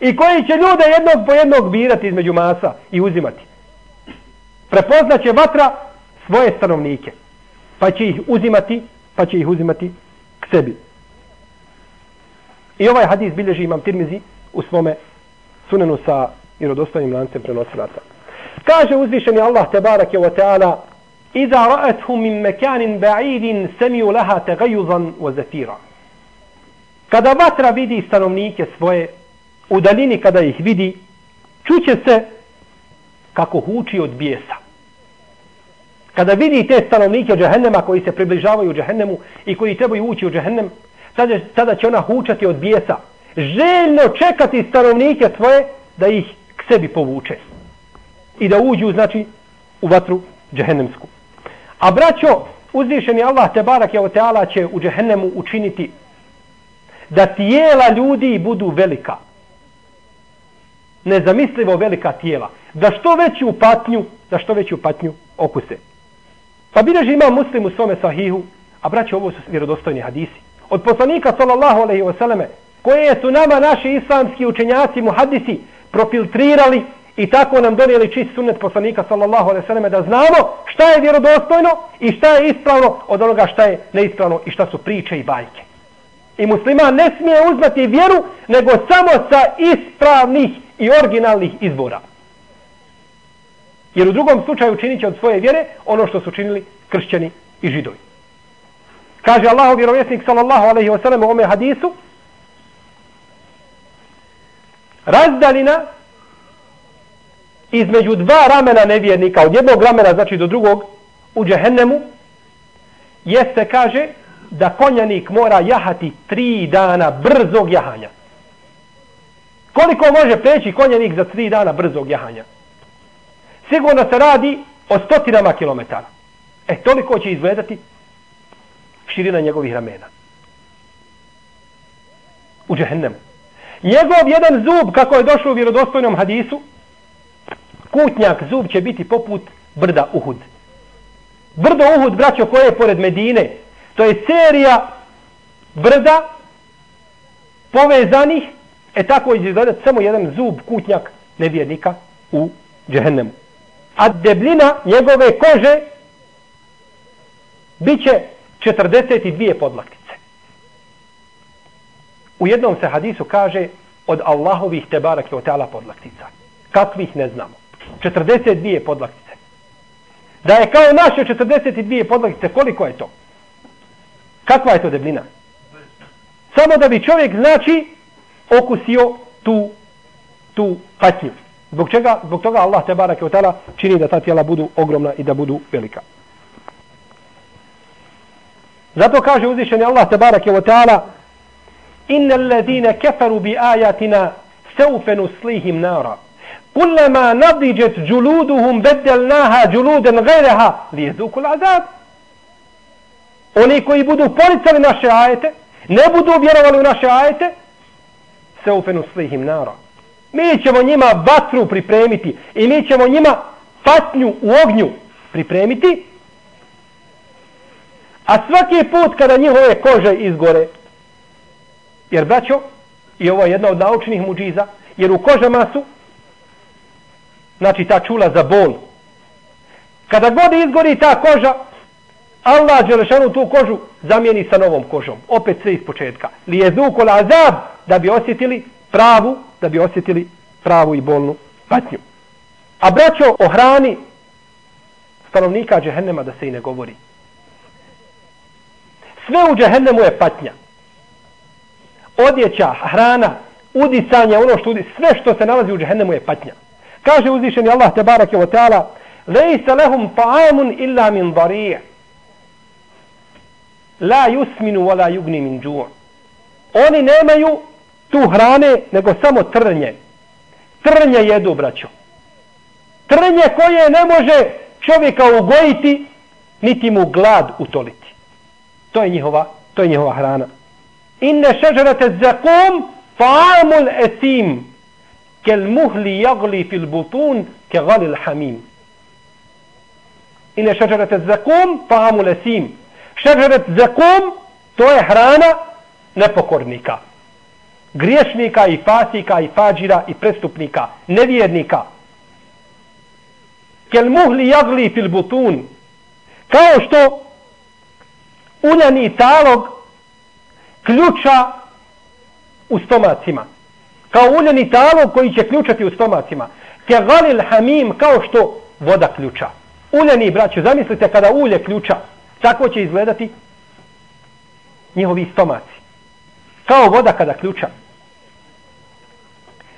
I koji će ljude jednog po jednog birati između masa i uzimati prepoznaće vatra svoje stanovnike. Pa će ih uzimati, pa će ih uzimati k sebi. I ovaj hadis bilježi imam Tirmizi u svome sunenu sa irodostojnim lancem prenosilaca. Kaže uzvišeni Allah tebarake wa ta'ala Iza ra'atuhum min mekanin ba'idin semiju laha tegajuzan wa zafira. Kada vatra vidi stanovnike svoje, u dalini kada ih vidi, čuće se kako huči od bijesa. Kada vidi te stanovnike džehennema koji se približavaju džehennemu i koji trebaju ući u džehennem, Sada, sada će ona hučati od bijesa. Željno čekati stanovnike svoje da ih k sebi povuče. I da uđu, znači, u vatru džehennemsku. A braćo, uzvišeni Allah te barak je teala će u džehennemu učiniti da tijela ljudi budu velika. Nezamislivo velika tijela. Da što veću patnju, da što veću patnju okuse. Pa bileži ima muslim u svome sahihu, a braće, ovo su vjerodostojni hadisi. Od poslanika, sallallahu alaihi selleme koje su nama naši islamski učenjaci, muhadisi, profiltrirali i tako nam donijeli čist sunnet poslanika, sallallahu alaihi selleme da znamo šta je vjerodostojno i šta je ispravno od onoga šta je neispravno i šta su priče i bajke. I musliman ne smije uzmati vjeru, nego samo sa ispravnih i originalnih izbora. Jer u drugom slučaju činit će od svoje vjere ono što su činili kršćani i židovi. Kaže Allahu vjerovjesnik sallallahu alaihi wasallam u ome hadisu razdalina između dva ramena nevjernika od jednog ramena znači do drugog u džehennemu jeste kaže da konjanik mora jahati tri dana brzog jahanja. Koliko može preći konjanik za tri dana brzog jahanja? sigurno se radi o stotinama kilometara. E, toliko će izgledati širina njegovih ramena. U džehennemu. Njegov jedan zub, kako je došlo u vjerodostojnom hadisu, kutnjak zub će biti poput brda Uhud. Brdo Uhud, braćo, koje je pored Medine, to je serija brda povezanih, e tako izgledati samo jedan zub, kutnjak nevjernika u džehennemu a deblina njegove kože bit će 42 podlaktice. U jednom se hadisu kaže od Allahovih tebarak i otala podlaktica. Kakvih ne znamo. 42 podlaktice. Da je kao naše 42 podlaktice, koliko je to? Kakva je to debljina? Samo da bi čovjek znači okusio tu, tu patnju. Zbog čega? Zbog toga Allah te barake čini da ta tijela budu ogromna i da budu velika. Zato kaže uzvišeni Allah tebareke ve taala: "Innal ladina alladine bi ayatina sawfa nuslihim nara. Kullama nadijat juluduhum beddelnaha juludan ghayraha li jezuku. Oni koji budu policali naše ajete, ne budu vjerovali u naše ajete, seufe nuslihim nara. Mi ćemo njima vatru pripremiti i mi ćemo njima patnju u ognju pripremiti. A svaki put kada njihove kože izgore, jer braćo, i ovo je jedna od naučnih muđiza, jer u kožama su, znači ta čula za bol. Kada god izgori ta koža, Allah Đelešanu tu kožu zamijeni sa novom kožom. Opet sve iz početka. Li je zukol azab da bi osjetili pravu, da bi osjetili pravu i bolnu patnju. A braćo o hrani stanovnika džehennema da se i ne govori. Sve u džehennemu je patnja. Odjeća, hrana, udisanje, ono što udi, sve što se nalazi u džehennemu je patnja. Kaže uzvišeni Allah te barake o teala Lejse lehum ta'amun illa min darije. La yusminu wa la yugni min džu'a. Oni nemaju tu hrane, nego samo trnje. Trnje jedu, braćo. Trnje koje ne može čovjeka ugojiti, niti mu glad utoliti. To je njihova, to je njihova hrana. Inne šeđerete zakum fa'amul etim kel muhli jagli fil butun ke galil hamim. Inne šeđerete zakum fa'amul etim. Šeđeret zakum to je hrana nepokornika griješnika i fasika i fađira i prestupnika, nevjernika. Kel muhli jagli fil butun, kao što uljani talog ključa u stomacima. Kao uljani talog koji će ključati u stomacima. Ke galil hamim, kao što voda ključa. Uljani, braću, zamislite kada ulje ključa, tako će izgledati njihovi stomaci kao voda kada ključa.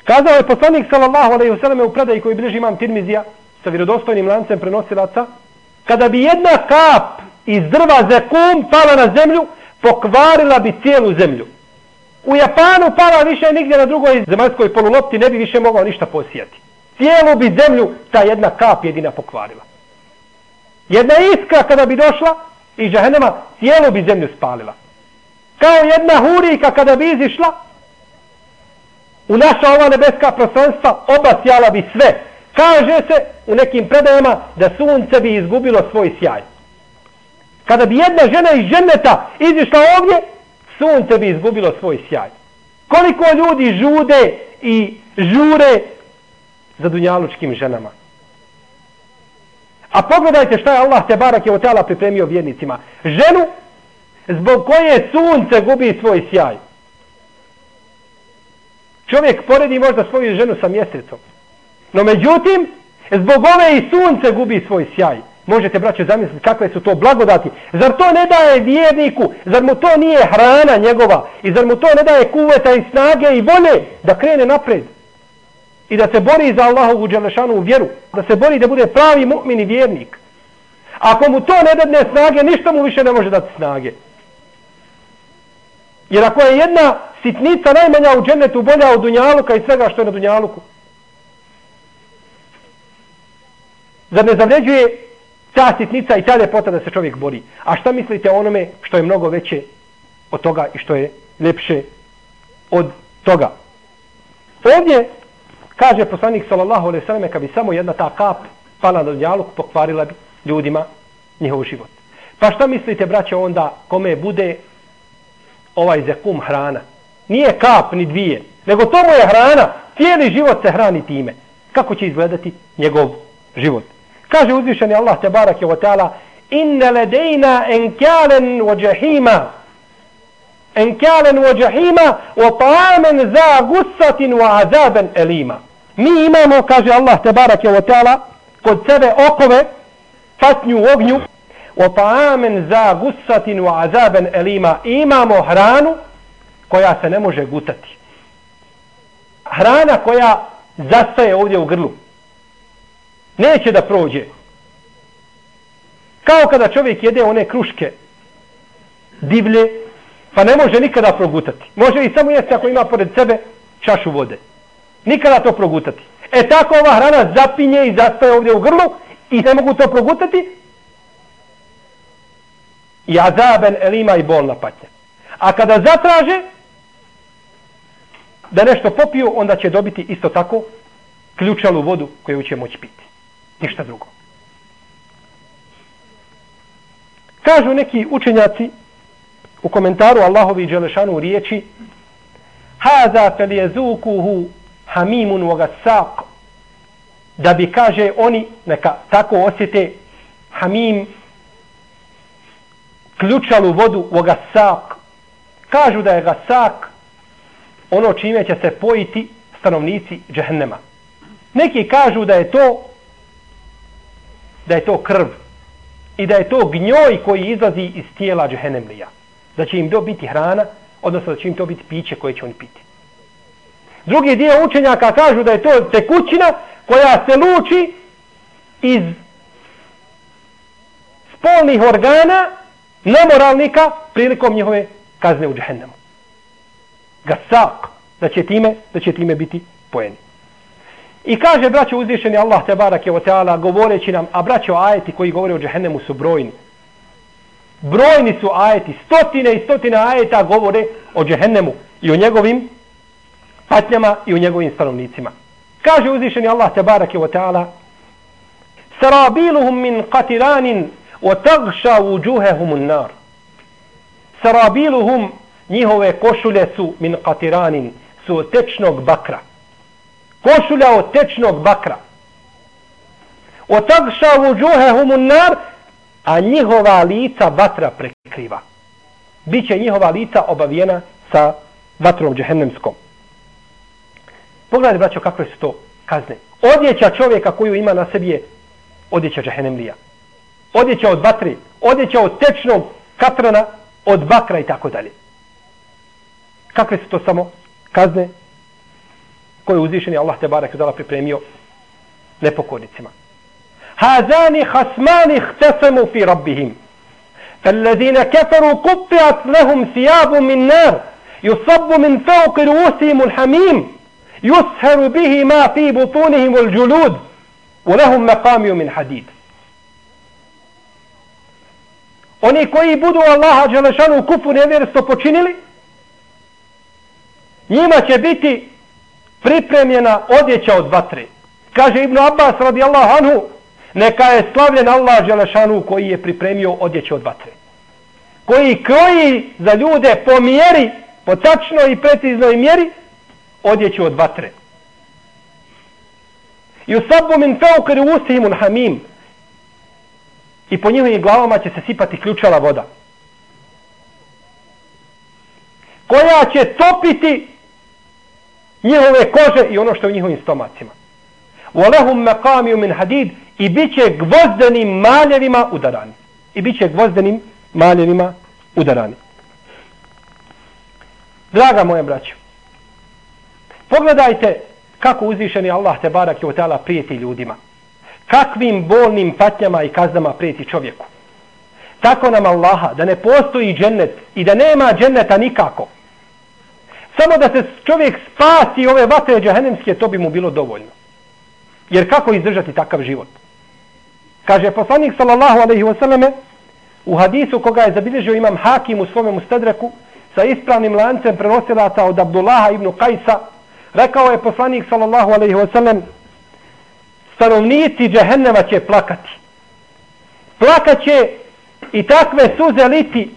Kazao je poslanik sallallahu alejhi ve selleme u predaji koji bliži imam Tirmizija sa vjerodostojnim lancem prenosilaca, kada bi jedna kap iz drva zekum pala na zemlju, pokvarila bi cijelu zemlju. U Japanu pala više nigdje na drugoj zemaljskoj polulopti ne bi više mogao ništa posijati. Cijelu bi zemlju ta jedna kap jedina pokvarila. Jedna iskra kada bi došla iz džahenema, cijelu bi zemlju spalila kao jedna hurika kada bi izišla u naša ova nebeska prostranstva obasjala bi sve. Kaže se u nekim predajama da sunce bi izgubilo svoj sjaj. Kada bi jedna žena iz ženeta izišla ovdje, sunce bi izgubilo svoj sjaj. Koliko ljudi žude i žure za dunjalučkim ženama. A pogledajte šta je Allah te barak je od pripremio vjernicima. Ženu zbog koje sunce gubi svoj sjaj. Čovjek poredi možda svoju ženu sa mjesecom. No međutim, zbog ove i sunce gubi svoj sjaj. Možete, braće, zamisliti kakve su to blagodati. Zar to ne daje vjerniku? Zar mu to nije hrana njegova? I zar mu to ne daje kuveta i snage i volje da krene napred? I da se bori za Allahovu dželešanu vjeru. Da se bori da bude pravi mu'min i vjernik. Ako mu to ne dadne snage, ništa mu više ne može dati snage. Jer ako je jedna sitnica najmanja u džennetu bolja od dunjaluka i svega što je na dunjaluku, zar ne zavređuje ta sitnica i ta ljepota da se čovjek bori? A šta mislite o onome što je mnogo veće od toga i što je lepše od toga? Ovdje kaže poslanik sallallahu alejhi ve selleme kad bi samo jedna ta kap pala na dunjaluk pokvarila bi ljudima njihov život. Pa šta mislite braćo onda kome bude ovaj zekum hrana. Nije kap ni dvije, nego to mu je hrana. Cijeli život se hrani time. Kako će izgledati njegov život? Kaže uzvišeni Allah te barake wa ta'ala Inne ledejna enkjalen wa džahima enkjalen wa džahima wa ta'amen za gusatin wa azaben elima. Mi imamo, kaže Allah te barake wa ta'ala kod sebe okove fatnju u ognju wa ta'amen za gusatin wa azaben elima imamo hranu koja se ne može gutati hrana koja zastaje ovdje u grlu. Neće da prođe. Kao kada čovjek jede one kruške divlje, pa ne može nikada progutati. Može i samo jesti ako ima pored sebe čašu vode. Nikada to progutati. E tako ova hrana zapinje i zastaje ovdje u grlu i ne mogu to progutati. I azaben elima i bolna patnja. A kada zatraže da nešto popiju, onda će dobiti isto tako ključalu vodu koju će moći piti. Ništa drugo. Kažu neki učenjaci u komentaru Allahovi Đelešanu riječi Haza fel jezukuhu hamimun vagasak da bi kaže oni neka tako osjete hamim ključalu vodu vagasak kažu da je gasak ono čime će se pojiti stanovnici džehennema. Neki kažu da je to da je to krv i da je to gnjoj koji izlazi iz tijela džehennemlija. Da će im to biti hrana, odnosno da će im to biti piće koje će oni piti. Drugi dio učenjaka kažu da je to tekućina koja se luči iz spolnih organa nemoralnika prilikom njihove kazne u džehennemu. Gasak, da će time, da će time biti pojeni. I kaže, braćo, uzvišeni Allah te barake o teala, govoreći nam, a braćo, ajeti koji govore o džehennemu su brojni. Brojni su ajeti, stotine i stotine ajeta govore o džehennemu i o njegovim patnjama i o njegovim stanovnicima. Kaže uzvišeni Allah te barake o teala, Sarabiluhum min qatiranin wa tagša vujuhehum un nar. Sarabiluhum njihove košulje su min qatiranin, su tečnog bakra. Košulja od tečnog bakra. O tagša vujuhehum nar, a njihova lica vatra prekriva. Biće njihova lica obavijena sa vatrom džehennemskom. Pogledajte, braćo, kakve su to kazne. Odjeća čovjeka koju ima na sebi je odjeća džehennemlija. Odjeća od vatre, odjeća od tečnog katrana, od bakra i tako dalje. Kakve su to samo kazne koje uzvišeni Allah te barek zala pripremio nepokornicima. Hazani hasmani htesemu fi rabbihim. فالذين كفروا قطعت لهم ثياب من نار يصب من فوق رؤوسهم الحميم يسهر به ما في بطونهم الجلود ولهم مقام من حديد Oni koji budu Allaha Đelešanu u kufu nevjerstvo počinili, njima će biti pripremljena odjeća od vatre. Kaže Ibn Abbas radijallahu anhu, neka je slavljen Allah Želešanu koji je pripremio odjeću od vatre. Koji kroji za ljude po mjeri, po tačnoj i preciznoj mjeri, odjeću od vatre. I u min feukari usihimun hamim. I po njihovim glavama će se sipati ključala voda. Koja će topiti njihove kože i ono što je u njihovim stomacima. وَلَهُمْ مَقَامِيُ min hadid i bit će gvozdenim maljevima udarani. I bit će gvozdenim maljevima udarani. Draga moja braća, pogledajte kako uzvišeni Allah te barak i otala prijeti ljudima. Kakvim bolnim patnjama i kaznama prijeti čovjeku. Tako nam Allaha, da ne postoji džennet i da nema dženneta nikako. Samo da se čovjek spasi ove vatre džahenemske, to bi mu bilo dovoljno. Jer kako izdržati takav život? Kaže poslanik sallallahu alaihi selleme u hadisu koga je zabilježio imam Hakim u svome mustadreku sa ispravnim lancem prenosilaca od Abdullaha ibn Kajsa rekao je poslanik sallallahu alaihi wasallam stanovnici džehennema će plakati. Plakaće i takve suze liti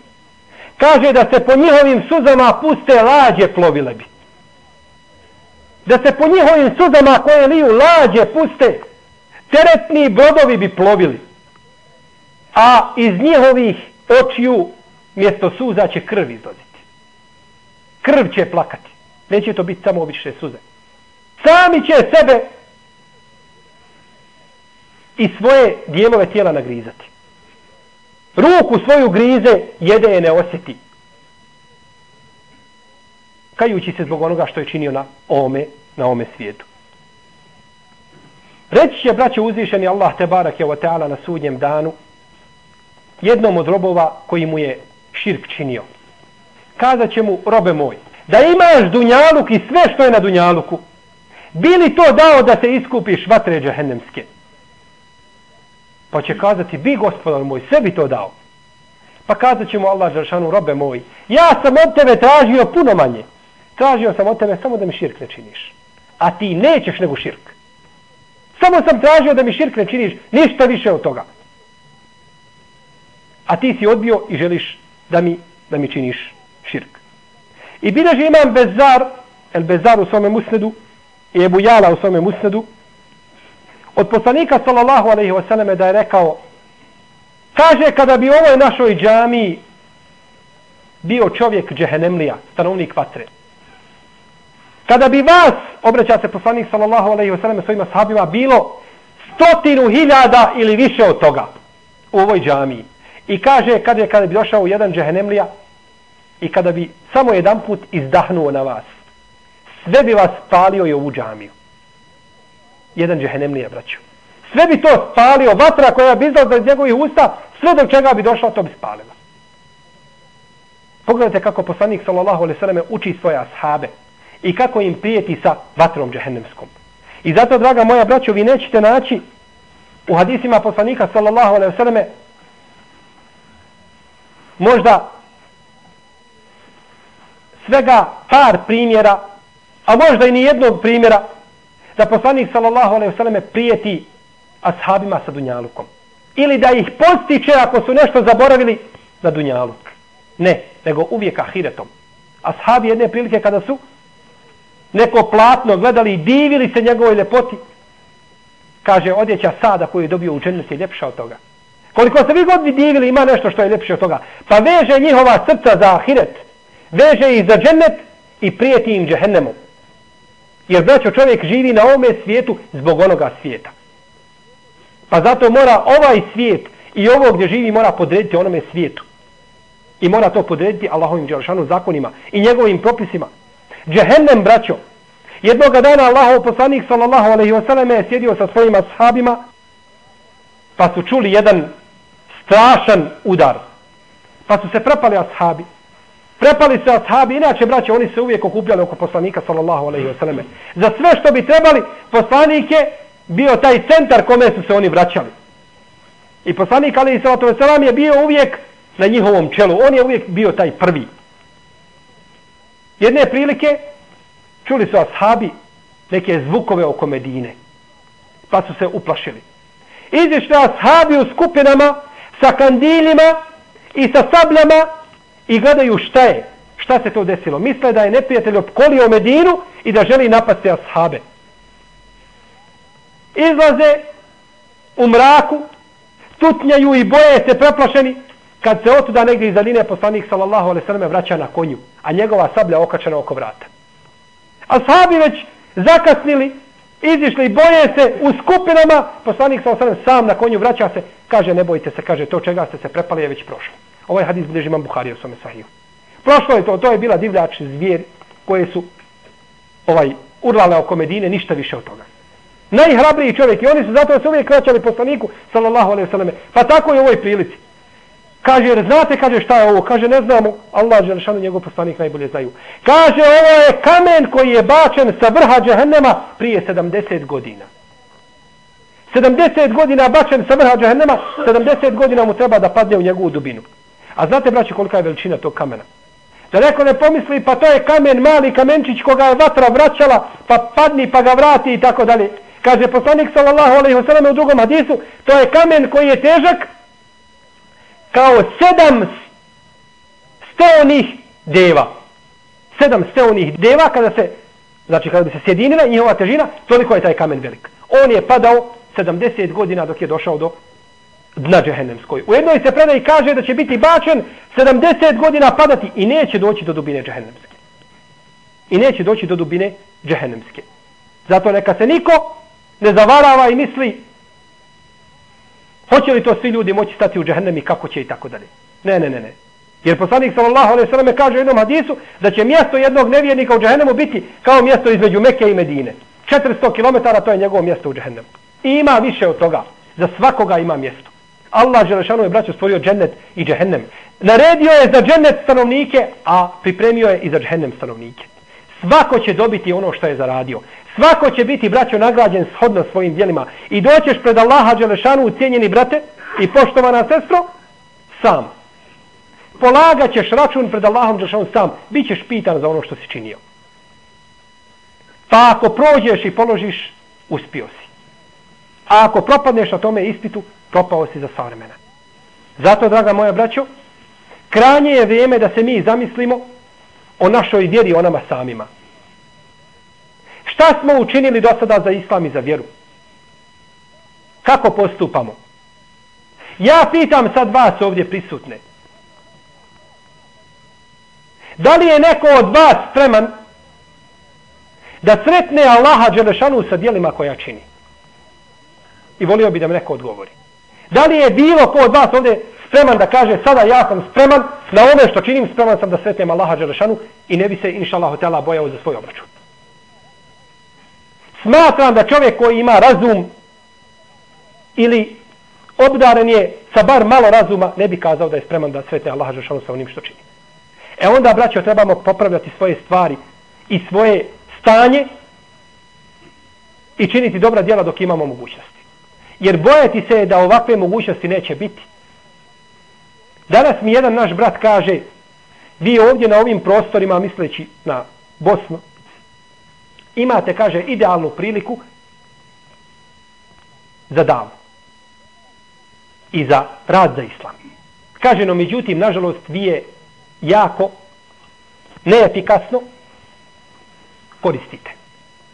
kaže da se po njihovim suzama puste lađe plovile bi. Da se po njihovim suzama koje liju lađe puste, teretni brodovi bi plovili. A iz njihovih očiju mjesto suza će krv izlaziti. Krv će plakati. Neće to biti samo obične suze. Sami će sebe i svoje dijelove tijela nagrizati ruku svoju grize, jede je ne osjeti. Kajući se zbog onoga što je činio na ome na ome svijetu. Reći će, braće, uzvišeni Allah te barak je ta'ala na sudnjem danu jednom od robova koji mu je širk činio. Kazat će mu, robe moj, da imaš dunjaluk i sve što je na dunjaluku, bili to dao da se iskupiš vatre džahennemske? Pa će kazati, bi gospodar moj, sve bi to dao. Pa kazat će mu Allah Žaršanu, robe moj, ja sam od tebe tražio puno manje. Tražio sam od tebe samo da mi širk ne činiš. A ti nećeš nego širk. Samo sam tražio da mi širk ne činiš, ništa više od toga. A ti si odbio i želiš da mi, da mi činiš širk. I bileži imam Bezar, el Bezar u svome musnedu, i Ebu Jala u svome musnedu, od poslanika sallallahu alaihi wasallam da je rekao, kaže kada bi u ovoj našoj džami bio čovjek džehenemlija, stanovnik vatre, kada bi vas, obraća se poslanik sallallahu alaihi wasallam svojima sahabima, bilo stotinu hiljada ili više od toga u ovoj džamiji. I kaže kada, je, kada bi došao u jedan džehenemlija i kada bi samo jedan put izdahnuo na vas, sve bi vas palio i ovu džamiju. Jedan džehennemlija, braću. Sve bi to spalio, vatra koja bi izlazila iz njegovih usta, sve do čega bi došla, to bi spalila. Pogledajte kako poslanik sallallahu alejhi ve selleme uči svoje ashabe i kako im prijeti sa vatrom džehennemskom. I zato, draga moja braćo, vi nećete naći u hadisima poslanika sallallahu alejhi ve selleme možda svega par primjera a možda i ni jednog primjera da poslanik sallallahu alejhi ve selleme prijeti ashabima sa dunjalukom ili da ih postiče ako su nešto zaboravili za dunjaluk. Ne, nego uvijek ahiretom. Ashabi jedne prilike kada su neko platno gledali i divili se njegovoj lepoti, kaže odjeća sada koju je dobio u džennet je ljepša od toga. Koliko se vi god divili ima nešto što je ljepše od toga. Pa veže njihova srca za ahiret, veže ih za džennet i prijeti im džehennemom. Jer braćo čovjek živi na ovome svijetu zbog onoga svijeta. Pa zato mora ovaj svijet i ovo gdje živi mora podrediti onome svijetu. I mora to podrediti Allahovim Đelšanu zakonima i njegovim propisima. Džehennem braćo. Jednoga dana Allahov poslanik sallallahu alaihi wasallam je sjedio sa svojima sahabima pa su čuli jedan strašan udar. Pa su se prepali ashabi. Prepali se ashabi, inače braće, oni se uvijek okupljali oko poslanika sallallahu alejhi ve selleme. Za sve što bi trebali, poslanik je bio taj centar kome su se oni vraćali. I poslanik alejhi ve wasallam je bio uvijek na njihovom čelu. On je uvijek bio taj prvi. Jedne prilike čuli su ashabi neke zvukove oko Medine. Pa su se uplašili. Izišli ashabi u skupinama sa kandiljima i sa sabljama i gledaju šta je, šta se to desilo. Misle da je neprijatelj opkolio Medinu i da želi napasti ashabe. Izlaze u mraku, tutnjaju i boje se preplašeni, kad se otuda negdje iza linije poslanik sallallahu alaihi sallam vraća na konju, a njegova sablja okačena oko vrata. Ashabi već zakasnili, izišli boje se u skupinama, poslanik sallallahu alaihi sallam sam na konju vraća se, kaže ne bojte se, kaže to čega ste se prepali je već prošlo. Ovaj hadis bilježi imam Buhari u svome sahiju. Prošlo je to, to je bila divljač zvijer koje su ovaj urlale oko Medine, ništa više od toga. Najhrabriji čovjek i oni su zato se uvijek kraćali poslaniku, sallallahu alaihi sallam. Pa tako je u ovoj prilici. Kaže, jer znate, kaže, šta je ovo? Kaže, ne znamo, Allah Đelšanu njegov poslanik najbolje znaju. Kaže, ovo je kamen koji je bačen sa vrha džahennema prije 70 godina. 70 godina bačen sa vrha džahennema, 70 godina mu treba da padne u njegovu dubinu. A znate, braći, kolika je veličina tog kamena? Da neko ne pomisli, pa to je kamen, mali kamenčić koga je vatra vraćala, pa padni, pa ga vrati i tako dalje. Kaže poslanik sallallahu alaihi wasallam u drugom hadisu, to je kamen koji je težak kao sedam steonih deva. Sedam steonih deva kada se, znači kada bi se sjedinila njihova težina, toliko je taj kamen velik. On je padao 70 godina dok je došao do dna džehennemskoj. U jednoj se predaj kaže da će biti bačen 70 godina padati i neće doći do dubine džehennemske. I neće doći do dubine džehennemske. Zato neka se niko ne zavarava i misli hoće li to svi ljudi moći stati u džehennem i kako će i tako dalje. Ne, ne, ne, ne. Jer poslanik sallallahu alejhi ve selleme kaže u jednom hadisu da će mjesto jednog nevjernika u džehennemu biti kao mjesto između Mekke i Medine. 400 km to je njegovo mjesto u džehennemu. I ima više od toga. Za svakoga ima mjesto. Allah Želešanu je braću stvorio džennet i džehennem. Naredio je za džennet stanovnike, a pripremio je i za džehennem stanovnike. Svako će dobiti ono što je zaradio. Svako će biti braćo nagrađen shodno svojim dijelima. I doćeš pred Allaha Đelešanu, cijenjeni brate i poštovana sestro, sam. Polagat ćeš račun pred Allahom Đelešanu sam. Bićeš pitan za ono što si činio. Pa ako prođeš i položiš, uspio si. A ako propadneš na tome ispitu, propao si za sva vremena. Zato, draga moja braćo, kranje je vrijeme da se mi zamislimo o našoj vjeri, o nama samima. Šta smo učinili do sada za islam i za vjeru? Kako postupamo? Ja pitam sad vas ovdje prisutne. Da li je neko od vas spreman da sretne Allaha Đelešanu sa dijelima koja čini? I volio bi da mi neko odgovori. Da li je bilo ko od vas ovdje spreman da kaže sada ja sam spreman na ono što činim, spreman sam da sretnem Allaha Đelešanu i ne bi se inša Allah bojao za svoj obračun. Smatram da čovjek koji ima razum ili obdaren je sa bar malo razuma, ne bi kazao da je spreman da sretne Allaha Đelešanu sa onim što čini. E onda, braćo, trebamo popravljati svoje stvari i svoje stanje i činiti dobra djela dok imamo mogućnost. Jer bojati se da ovakve mogućnosti neće biti. Danas mi jedan naš brat kaže, vi ovdje na ovim prostorima, misleći na Bosnu, imate, kaže, idealnu priliku za davu i za rad za islam. Kaže, no, međutim, nažalost, vi je jako neefikasno koristite.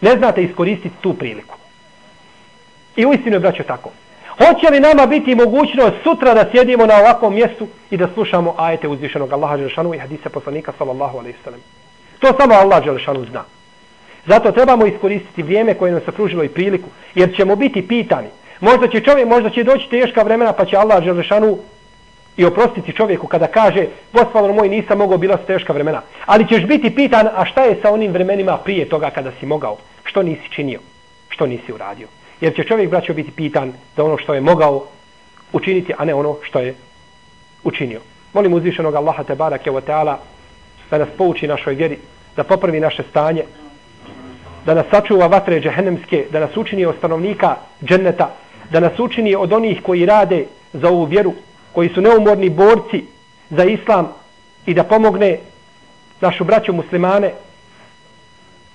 Ne znate iskoristiti tu priliku. I uistinu je braćo tako. Hoće li nama biti mogućnost sutra da sjedimo na ovakvom mjestu i da slušamo ajete uzvišenog Allaha Đelšanu i hadise poslanika sallallahu alaihi sallam. To samo Allah Đelšanu zna. Zato trebamo iskoristiti vrijeme koje nam se pružilo i priliku, jer ćemo biti pitani. Možda će čovjek, možda će doći teška vremena pa će Allah Đelešanu i oprostiti čovjeku kada kaže gospodar moj nisam mogao bila su teška vremena. Ali ćeš biti pitan a šta je sa onim vremenima prije toga kada si mogao? Što nisi činio? Što nisi uradio? Jer će čovjek, braćo, biti pitan za ono što je mogao učiniti, a ne ono što je učinio. Molim uzvišenog Allaha te barake wa ta'ala da nas pouči našoj vjeri, da popravi naše stanje, da nas sačuva vatre džehennemske, da nas učini od stanovnika dženneta, da nas učini od onih koji rade za ovu vjeru, koji su neumorni borci za islam i da pomogne našu braću muslimane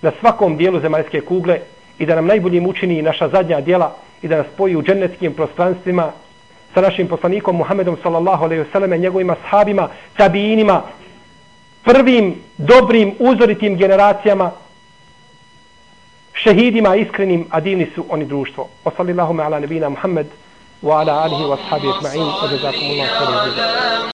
na svakom dijelu zemaljske kugle i da nam najboljim učini naša zadnja djela i da nas spoji u džennetskim prostranstvima sa našim poslanikom Muhammedom sallallahu alejhi ve selleme, njegovim ashabima, tabiinima, prvim, dobrim, uzoritim generacijama, šehidima iskrenim, a divni su oni društvo. Wa sallallahu ala nebina Muhammed wa ala alihi wa ashabi ajma'in wa jazakumullahu khairan